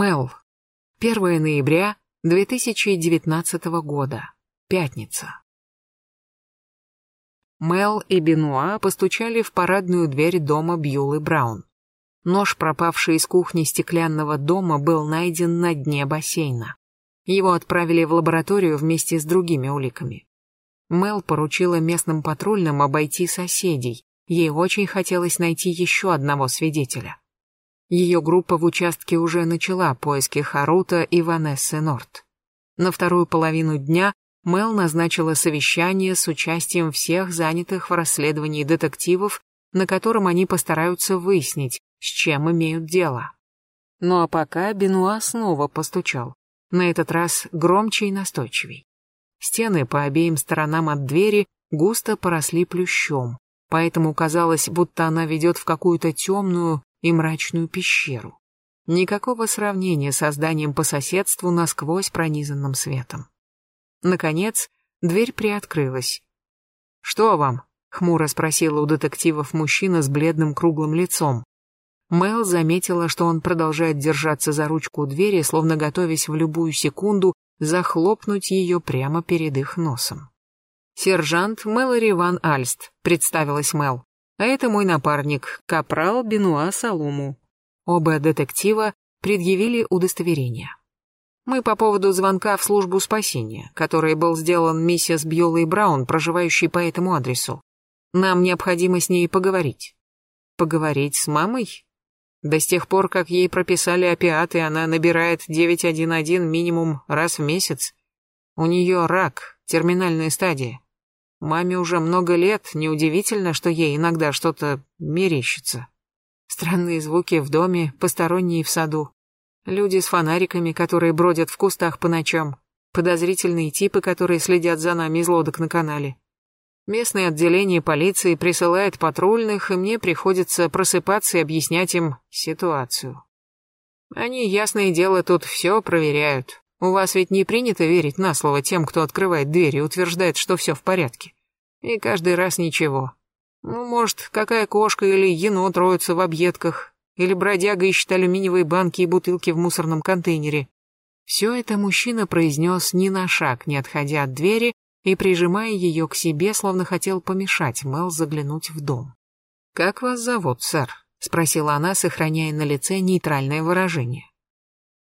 Мел. 1 ноября 2019 года. Пятница. Мел и Бенуа постучали в парадную дверь дома Бьюлы Браун. Нож, пропавший из кухни стеклянного дома, был найден на дне бассейна. Его отправили в лабораторию вместе с другими уликами. Мел поручила местным патрульным обойти соседей. Ей очень хотелось найти еще одного свидетеля. Ее группа в участке уже начала поиски Харута и Ванессы Норт. На вторую половину дня Мел назначила совещание с участием всех занятых в расследовании детективов, на котором они постараются выяснить, с чем имеют дело. Ну а пока Бенуа снова постучал, на этот раз громче и настойчивей. Стены по обеим сторонам от двери густо поросли плющом, поэтому казалось, будто она ведет в какую-то темную и мрачную пещеру. Никакого сравнения с зданием по соседству насквозь пронизанным светом. Наконец, дверь приоткрылась. «Что вам?» — хмуро спросила у детективов мужчина с бледным круглым лицом. Мэл заметила, что он продолжает держаться за ручку двери, словно готовясь в любую секунду захлопнуть ее прямо перед их носом. «Сержант Мэлори Ван Альст», — представилась Мэл. «А это мой напарник, капрал Бенуа Салуму». Оба детектива предъявили удостоверение. Мы по поводу звонка в службу спасения, который был сделан миссис Бьюлой Браун, проживающей по этому адресу. Нам необходимо с ней поговорить. Поговорить с мамой? Да с тех пор, как ей прописали опиаты, она набирает 911 минимум раз в месяц. У нее рак, терминальная стадия. Маме уже много лет, неудивительно, что ей иногда что-то мерещится. Странные звуки в доме, посторонние в саду. Люди с фонариками, которые бродят в кустах по ночам. Подозрительные типы, которые следят за нами из лодок на канале. Местное отделение полиции присылает патрульных, и мне приходится просыпаться и объяснять им ситуацию. Они, ясное дело, тут все проверяют. У вас ведь не принято верить на слово тем, кто открывает дверь и утверждает, что все в порядке. И каждый раз ничего. Ну, может, какая кошка или енот роются в объедках, или бродяга ищет алюминиевые банки и бутылки в мусорном контейнере. Все это мужчина произнес ни на шаг, не отходя от двери, и прижимая ее к себе, словно хотел помешать Мел заглянуть в дом. «Как вас зовут, сэр?» — спросила она, сохраняя на лице нейтральное выражение.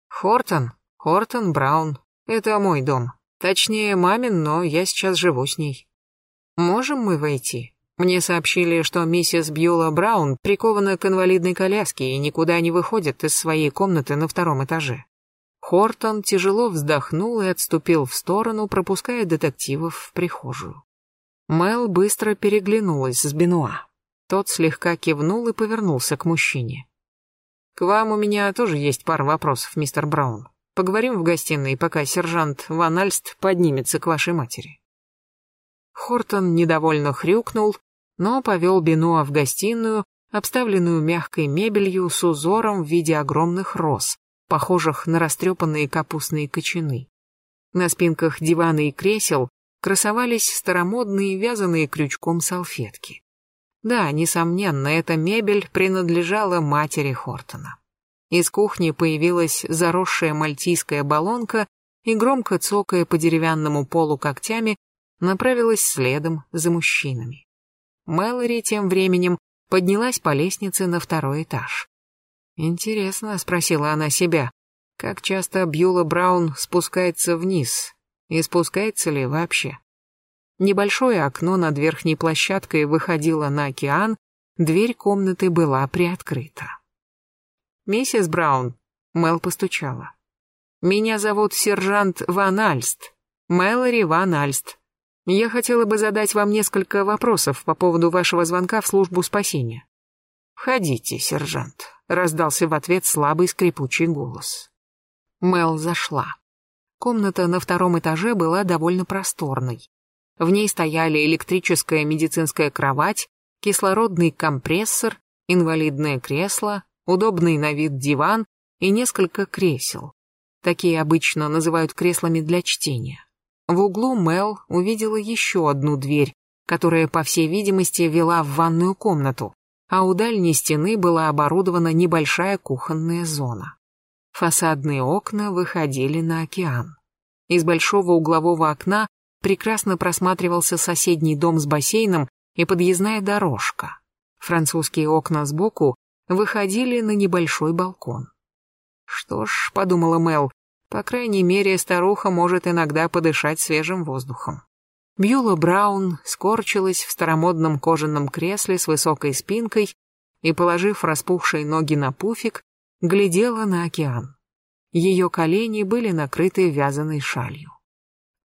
«Хортон, Хортон Браун. Это мой дом. Точнее, мамин, но я сейчас живу с ней. Можем мы войти?» Мне сообщили, что миссис Бьюла Браун прикована к инвалидной коляске и никуда не выходит из своей комнаты на втором этаже. Хортон тяжело вздохнул и отступил в сторону, пропуская детективов в прихожую. Мел быстро переглянулась с Бенуа. Тот слегка кивнул и повернулся к мужчине. «К вам у меня тоже есть пара вопросов, мистер Браун. Поговорим в гостиной, пока сержант Ван Альст поднимется к вашей матери». Хортон недовольно хрюкнул, но повел Бенуа в гостиную, обставленную мягкой мебелью с узором в виде огромных роз, похожих на растрепанные капустные кочаны. На спинках дивана и кресел красовались старомодные вязаные крючком салфетки. Да, несомненно, эта мебель принадлежала матери Хортона. Из кухни появилась заросшая мальтийская баллонка и, громко цокая по деревянному полу когтями, направилась следом за мужчинами. Мэлори тем временем поднялась по лестнице на второй этаж. «Интересно», — спросила она себя, — «как часто Бьюла Браун спускается вниз? И спускается ли вообще?» Небольшое окно над верхней площадкой выходило на океан, дверь комнаты была приоткрыта. «Миссис Браун», — Мэл постучала. «Меня зовут сержант Ван Альст, Мэлори Ван Альст. Я хотела бы задать вам несколько вопросов по поводу вашего звонка в службу спасения». «Входите, сержант», — раздался в ответ слабый скрипучий голос. Мел зашла. Комната на втором этаже была довольно просторной. В ней стояли электрическая медицинская кровать, кислородный компрессор, инвалидное кресло, удобный на вид диван и несколько кресел. Такие обычно называют креслами для чтения. В углу Мел увидела еще одну дверь, которая, по всей видимости, вела в ванную комнату, а у дальней стены была оборудована небольшая кухонная зона. Фасадные окна выходили на океан. Из большого углового окна прекрасно просматривался соседний дом с бассейном и подъездная дорожка. Французские окна сбоку выходили на небольшой балкон. Что ж, подумала Мел, по крайней мере, старуха может иногда подышать свежим воздухом. Бьюла Браун скорчилась в старомодном кожаном кресле с высокой спинкой и, положив распухшие ноги на пуфик, глядела на океан. Ее колени были накрыты вязаной шалью.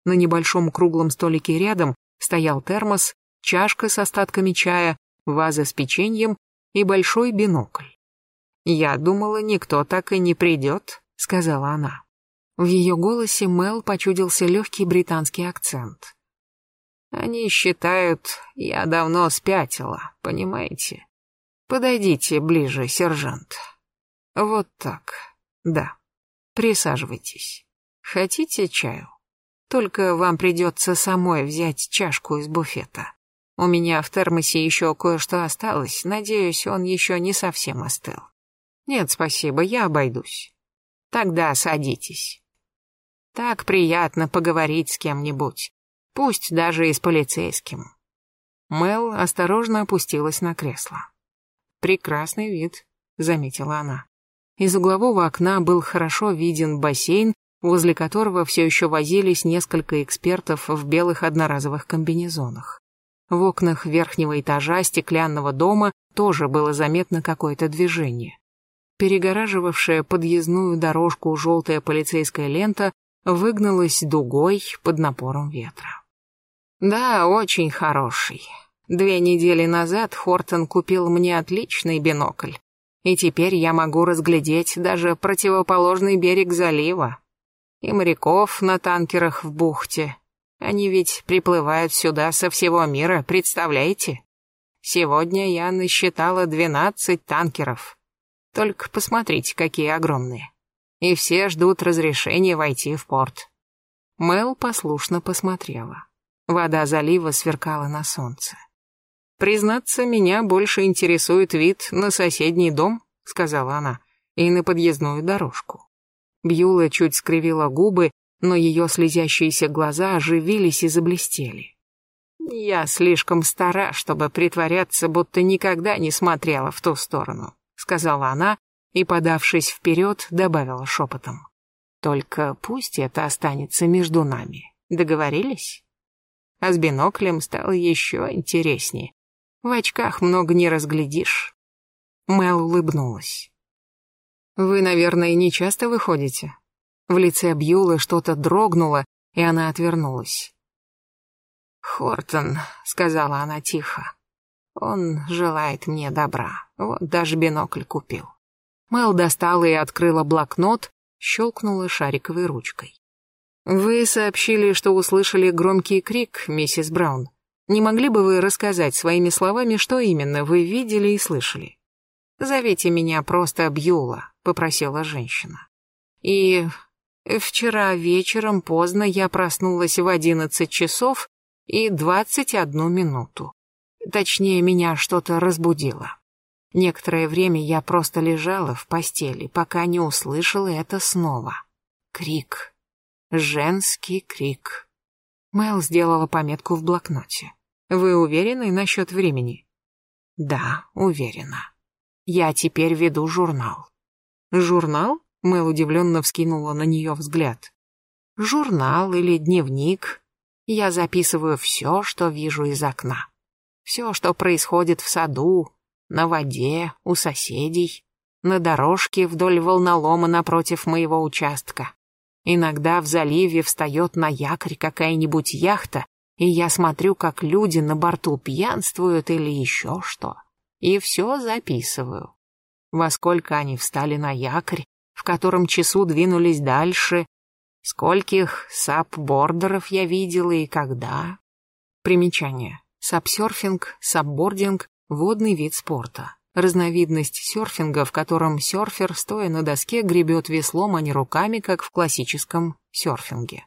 На небольшом круглом столике рядом стоял термос, чашка с остатками чая, ваза с печеньем и большой бинокль. «Я думала, никто так и не придет», — сказала она. В ее голосе Мел почудился легкий британский акцент. «Они считают, я давно спятила, понимаете? Подойдите ближе, сержант. Вот так. Да. Присаживайтесь. Хотите чаю? Только вам придется самой взять чашку из буфета. У меня в термосе еще кое-что осталось, надеюсь, он еще не совсем остыл. Нет, спасибо, я обойдусь. Тогда садитесь. Так приятно поговорить с кем-нибудь, пусть даже и с полицейским. Мел осторожно опустилась на кресло. Прекрасный вид, заметила она. Из углового окна был хорошо виден бассейн, возле которого все еще возились несколько экспертов в белых одноразовых комбинезонах. В окнах верхнего этажа стеклянного дома тоже было заметно какое-то движение. Перегораживавшая подъездную дорожку желтая полицейская лента выгналась дугой под напором ветра. «Да, очень хороший. Две недели назад Хортон купил мне отличный бинокль, и теперь я могу разглядеть даже противоположный берег залива. И моряков на танкерах в бухте. Они ведь приплывают сюда со всего мира, представляете? Сегодня я насчитала двенадцать танкеров. Только посмотрите, какие огромные. И все ждут разрешения войти в порт. Мел послушно посмотрела. Вода залива сверкала на солнце. «Признаться, меня больше интересует вид на соседний дом», — сказала она, — «и на подъездную дорожку». Бьюла чуть скривила губы, но ее слезящиеся глаза оживились и заблестели. «Я слишком стара, чтобы притворяться, будто никогда не смотрела в ту сторону сказала она и, подавшись вперед, добавила шепотом. Только пусть это останется между нами. Договорились? А с биноклем стало еще интереснее. В очках много не разглядишь. Мел улыбнулась. Вы, наверное, не часто выходите? В лице Бьюлы что-то дрогнуло, и она отвернулась. «Хортон», — сказала она тихо, он желает мне добра. Вот даже бинокль купил. Мэл достала и открыла блокнот, щелкнула шариковой ручкой. «Вы сообщили, что услышали громкий крик, миссис Браун. Не могли бы вы рассказать своими словами, что именно вы видели и слышали?» «Зовите меня просто Бьюла», — попросила женщина. «И вчера вечером поздно я проснулась в одиннадцать часов и двадцать одну минуту. Точнее, меня что-то разбудило. Некоторое время я просто лежала в постели, пока не услышала это снова. Крик. Женский крик. Мэл сделала пометку в блокноте. «Вы уверены насчет времени?» «Да, уверена. Я теперь веду журнал». «Журнал?» — Мэл удивленно вскинула на нее взгляд. «Журнал или дневник. Я записываю все, что вижу из окна. Все, что происходит в саду, на воде, у соседей, на дорожке вдоль волнолома напротив моего участка. Иногда в заливе встает на якорь какая-нибудь яхта, и я смотрю, как люди на борту пьянствуют или еще что. И все записываю. Во сколько они встали на якорь, в котором часу двинулись дальше, скольких сапбордеров я видела и когда. Примечание. Сапсерфинг, сапбординг – водный вид спорта. Разновидность серфинга, в котором серфер, стоя на доске, гребет веслом, а не руками, как в классическом серфинге.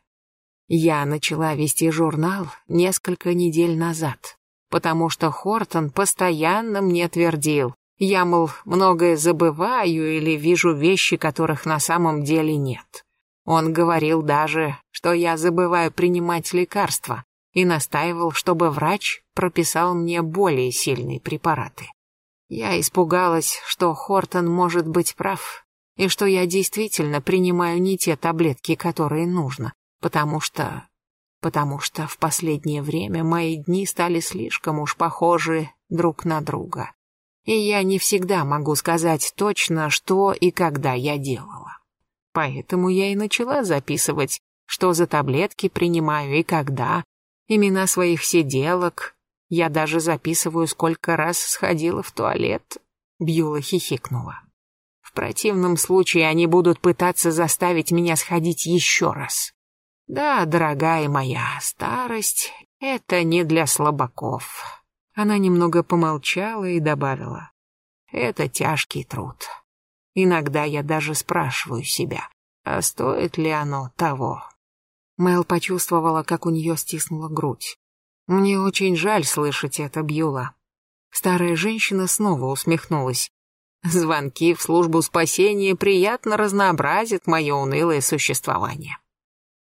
Я начала вести журнал несколько недель назад, потому что Хортон постоянно мне твердил, Я, мол, многое забываю или вижу вещи, которых на самом деле нет. Он говорил даже, что я забываю принимать лекарства, и настаивал, чтобы врач прописал мне более сильные препараты. Я испугалась, что Хортон может быть прав, и что я действительно принимаю не те таблетки, которые нужно, потому что... потому что в последнее время мои дни стали слишком уж похожи друг на друга. И я не всегда могу сказать точно, что и когда я делала. Поэтому я и начала записывать, что за таблетки принимаю и когда, имена своих сиделок. Я даже записываю, сколько раз сходила в туалет. Бьюла хихикнула. В противном случае они будут пытаться заставить меня сходить еще раз. Да, дорогая моя, старость — это не для слабаков. Она немного помолчала и добавила. Это тяжкий труд. Иногда я даже спрашиваю себя, а стоит ли оно того? Мэл почувствовала, как у нее стиснула грудь. «Мне очень жаль слышать это, Бьюла». Старая женщина снова усмехнулась. «Звонки в службу спасения приятно разнообразят мое унылое существование».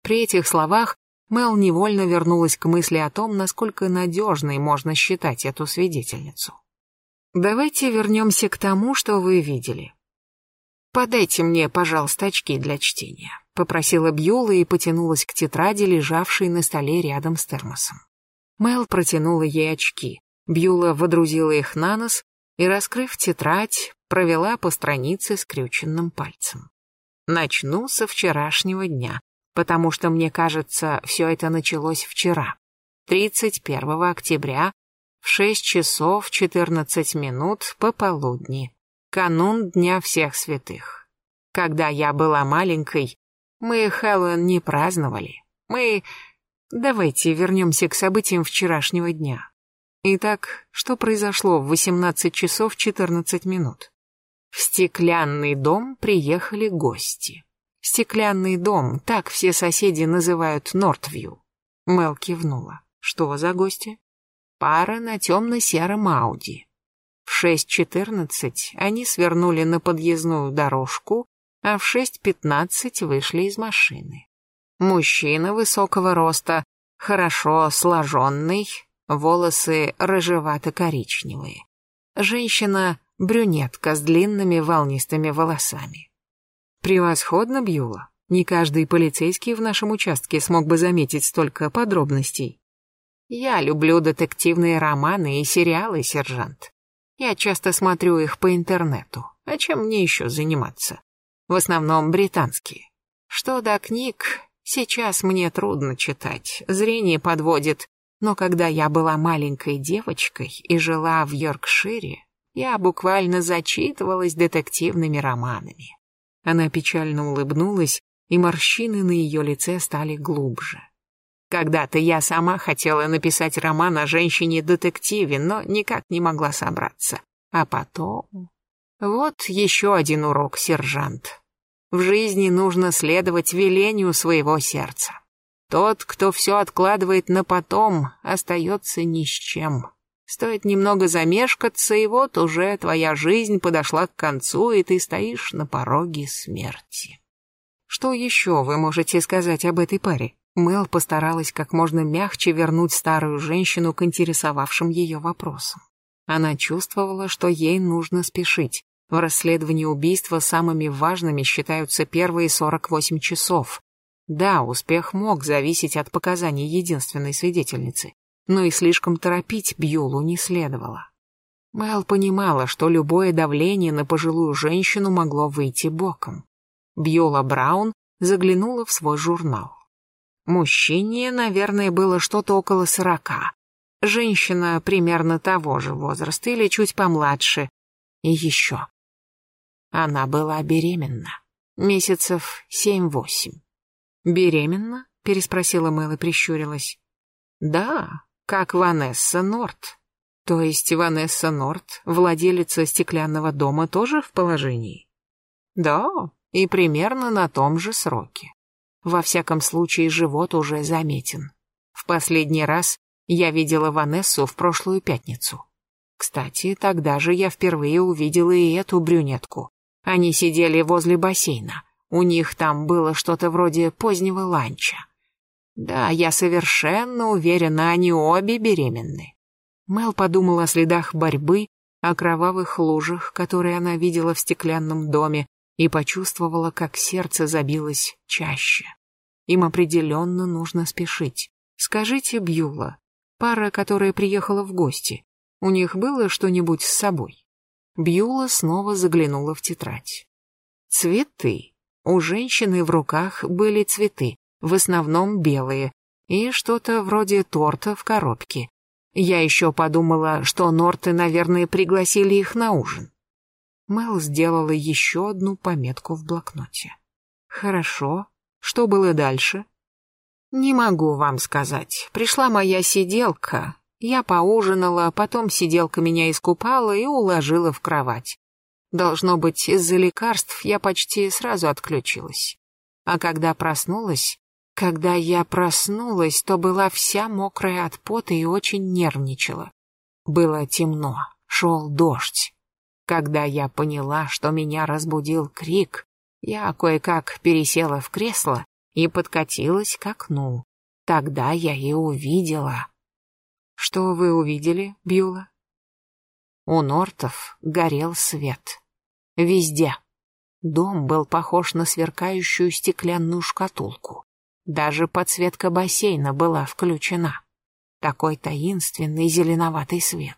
При этих словах Мэл невольно вернулась к мысли о том, насколько надежной можно считать эту свидетельницу. «Давайте вернемся к тому, что вы видели. Подайте мне, пожалуйста, очки для чтения» попросила Бьюла и потянулась к тетради, лежавшей на столе рядом с термосом. Мел протянула ей очки. Бьюла водрузила их на нос и, раскрыв тетрадь, провела по странице скрюченным пальцем. Начну со вчерашнего дня, потому что, мне кажется, все это началось вчера. 31 октября в 6 часов 14 минут пополудни, канун Дня всех святых. Когда я была маленькой, мы Хэллоуин не праздновали. Мы... Давайте вернемся к событиям вчерашнего дня. Итак, что произошло в 18 часов 14 минут? В стеклянный дом приехали гости. Стеклянный дом, так все соседи называют Нортвью. Мел кивнула. Что за гости? Пара на темно-сером Ауди. В 6.14 они свернули на подъездную дорожку а в 6.15 вышли из машины. Мужчина высокого роста, хорошо сложенный, волосы рыжевато-коричневые. Женщина — брюнетка с длинными волнистыми волосами. Превосходно, Бьюла. Не каждый полицейский в нашем участке смог бы заметить столько подробностей. Я люблю детективные романы и сериалы, сержант. Я часто смотрю их по интернету. А чем мне еще заниматься? в основном британские. Что до книг, сейчас мне трудно читать, зрение подводит, но когда я была маленькой девочкой и жила в Йоркшире, я буквально зачитывалась детективными романами. Она печально улыбнулась, и морщины на ее лице стали глубже. Когда-то я сама хотела написать роман о женщине-детективе, но никак не могла собраться. А потом... Вот еще один урок, сержант. В жизни нужно следовать велению своего сердца. Тот, кто все откладывает на потом, остается ни с чем. Стоит немного замешкаться, и вот уже твоя жизнь подошла к концу, и ты стоишь на пороге смерти. Что еще вы можете сказать об этой паре? Мел постаралась как можно мягче вернуть старую женщину к интересовавшим ее вопросам. Она чувствовала, что ей нужно спешить. В расследовании убийства самыми важными считаются первые 48 часов. Да, успех мог зависеть от показаний единственной свидетельницы, но и слишком торопить Бьюлу не следовало. Мэл понимала, что любое давление на пожилую женщину могло выйти боком. Бьюла Браун заглянула в свой журнал. Мужчине, наверное, было что-то около сорока. Женщина примерно того же возраста или чуть помладше. И еще. Она была беременна. Месяцев семь-восемь. «Беременна?» — переспросила Мэл и прищурилась. «Да, как Ванесса Норт. То есть Ванесса Норт, владелица стеклянного дома, тоже в положении?» «Да, и примерно на том же сроке. Во всяком случае, живот уже заметен. В последний раз я видела Ванессу в прошлую пятницу. Кстати, тогда же я впервые увидела и эту брюнетку. Они сидели возле бассейна. У них там было что-то вроде позднего ланча. Да, я совершенно уверена, они обе беременны. Мел подумала о следах борьбы, о кровавых лужах, которые она видела в стеклянном доме, и почувствовала, как сердце забилось чаще. Им определенно нужно спешить. Скажите, Бьюла, пара, которая приехала в гости, у них было что-нибудь с собой? Бьюла снова заглянула в тетрадь. Цветы. У женщины в руках были цветы, в основном белые, и что-то вроде торта в коробке. Я еще подумала, что Норты, наверное, пригласили их на ужин. Мел сделала еще одну пометку в блокноте. Хорошо. Что было дальше? Не могу вам сказать. Пришла моя сиделка. Я поужинала, потом сиделка меня искупала и уложила в кровать. Должно быть, из-за лекарств я почти сразу отключилась. А когда проснулась, когда я проснулась, то была вся мокрая от пота и очень нервничала. Было темно, шел дождь. Когда я поняла, что меня разбудил крик, я кое-как пересела в кресло и подкатилась к окну. Тогда я и увидела. Что вы увидели, Бьюла? У Нортов горел свет. Везде. Дом был похож на сверкающую стеклянную шкатулку. Даже подсветка бассейна была включена. Такой таинственный зеленоватый свет.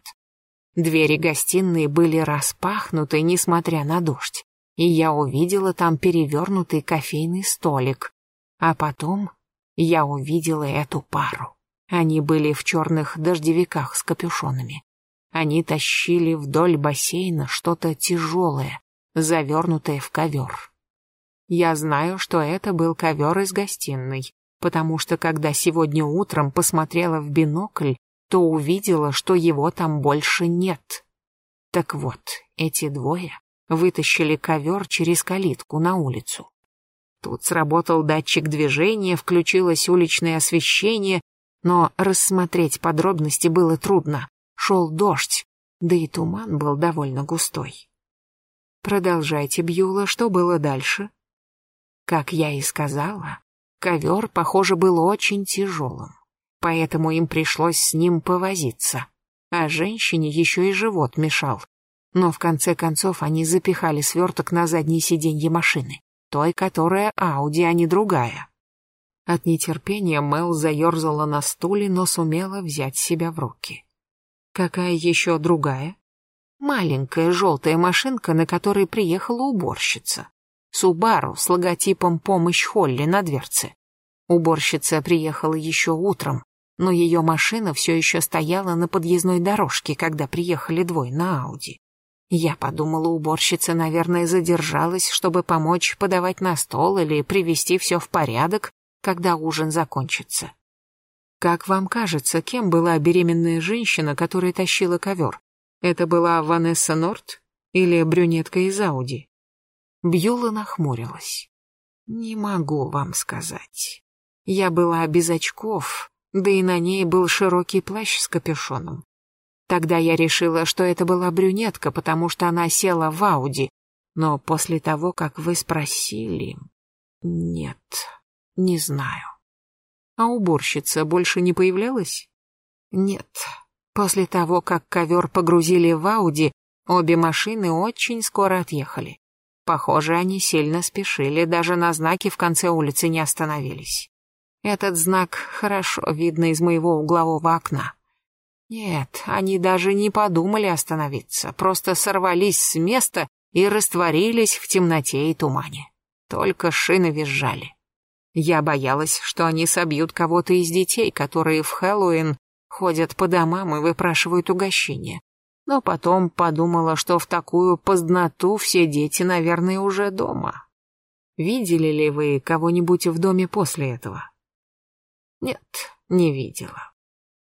Двери гостиной были распахнуты, несмотря на дождь, и я увидела там перевернутый кофейный столик. А потом я увидела эту пару. Они были в черных дождевиках с капюшонами. Они тащили вдоль бассейна что-то тяжелое, завернутое в ковер. Я знаю, что это был ковер из гостиной, потому что когда сегодня утром посмотрела в бинокль, то увидела, что его там больше нет. Так вот, эти двое вытащили ковер через калитку на улицу. Тут сработал датчик движения, включилось уличное освещение, но рассмотреть подробности было трудно. Шел дождь, да и туман был довольно густой. Продолжайте, Бьюла, что было дальше? Как я и сказала, ковер, похоже, был очень тяжелым, поэтому им пришлось с ним повозиться, а женщине еще и живот мешал. Но в конце концов они запихали сверток на заднее сиденье машины, той, которая Ауди, а не другая. От нетерпения Мел заерзала на стуле, но сумела взять себя в руки. Какая еще другая? Маленькая желтая машинка, на которой приехала уборщица. Субару с логотипом «Помощь Холли» на дверце. Уборщица приехала еще утром, но ее машина все еще стояла на подъездной дорожке, когда приехали двое на Ауди. Я подумала, уборщица, наверное, задержалась, чтобы помочь подавать на стол или привести все в порядок, когда ужин закончится. Как вам кажется, кем была беременная женщина, которая тащила ковер? Это была Ванесса Норт или брюнетка из Ауди? Бьюла нахмурилась. «Не могу вам сказать. Я была без очков, да и на ней был широкий плащ с капюшоном. Тогда я решила, что это была брюнетка, потому что она села в Ауди, но после того, как вы спросили... Нет, не знаю. А уборщица больше не появлялась? Нет. После того, как ковер погрузили в Ауди, обе машины очень скоро отъехали. Похоже, они сильно спешили, даже на знаке в конце улицы не остановились. Этот знак хорошо видно из моего углового окна. Нет, они даже не подумали остановиться, просто сорвались с места и растворились в темноте и тумане. Только шины визжали. Я боялась, что они собьют кого-то из детей, которые в Хэллоуин ходят по домам и выпрашивают угощения но потом подумала, что в такую поздноту все дети, наверное, уже дома. Видели ли вы кого-нибудь в доме после этого? Нет, не видела.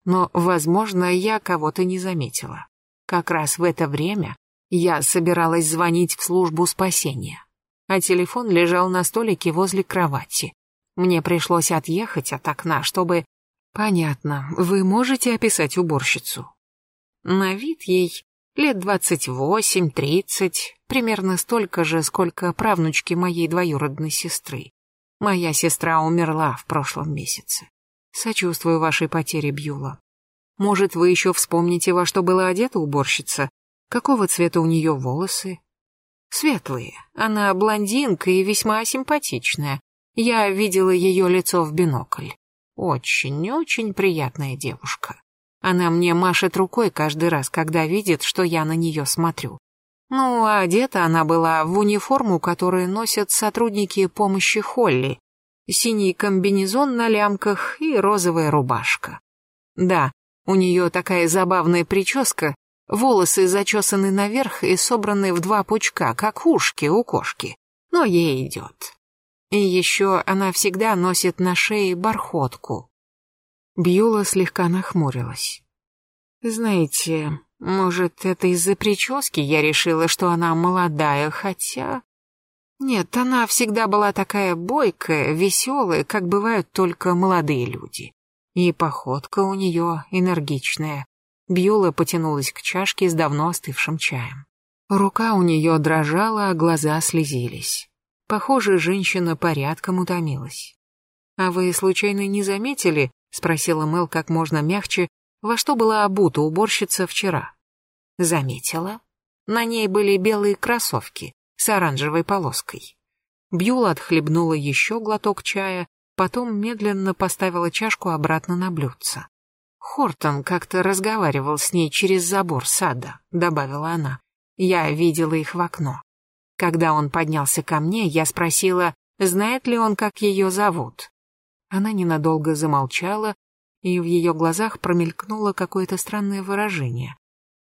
Но, возможно, я кого-то не заметила. Как раз в это время я собиралась звонить в службу спасения, а телефон лежал на столике возле кровати. Мне пришлось отъехать от окна, чтобы... Понятно, вы можете описать уборщицу? На вид ей Лет двадцать восемь, тридцать, примерно столько же, сколько правнучки моей двоюродной сестры. Моя сестра умерла в прошлом месяце. Сочувствую вашей потере, Бьюла. Может, вы еще вспомните, во что была одета уборщица? Какого цвета у нее волосы? Светлые. Она блондинка и весьма симпатичная. Я видела ее лицо в бинокль. Очень-очень приятная девушка. Она мне машет рукой каждый раз, когда видит, что я на нее смотрю. Ну, а одета она была в униформу, которую носят сотрудники помощи Холли. Синий комбинезон на лямках и розовая рубашка. Да, у нее такая забавная прическа, волосы зачесаны наверх и собраны в два пучка, как ушки у кошки. Но ей идет. И еще она всегда носит на шее бархотку. Бьюла слегка нахмурилась. Знаете, может, это из-за прически я решила, что она молодая, хотя... Нет, она всегда была такая бойкая, веселая, как бывают только молодые люди. И походка у нее энергичная. Бьюла потянулась к чашке с давно остывшим чаем. Рука у нее дрожала, а глаза слезились. Похоже, женщина порядком утомилась. «А вы случайно не заметили, — спросила Мэл как можно мягче, — во что была обута уборщица вчера? Заметила. На ней были белые кроссовки с оранжевой полоской. Бьюла отхлебнула еще глоток чая, потом медленно поставила чашку обратно на блюдце. Хортон как-то разговаривал с ней через забор сада, добавила она. Я видела их в окно. Когда он поднялся ко мне, я спросила, знает ли он, как ее зовут. Она ненадолго замолчала, и в ее глазах промелькнуло какое-то странное выражение.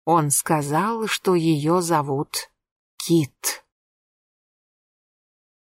Он сказал, что ее зовут Кит.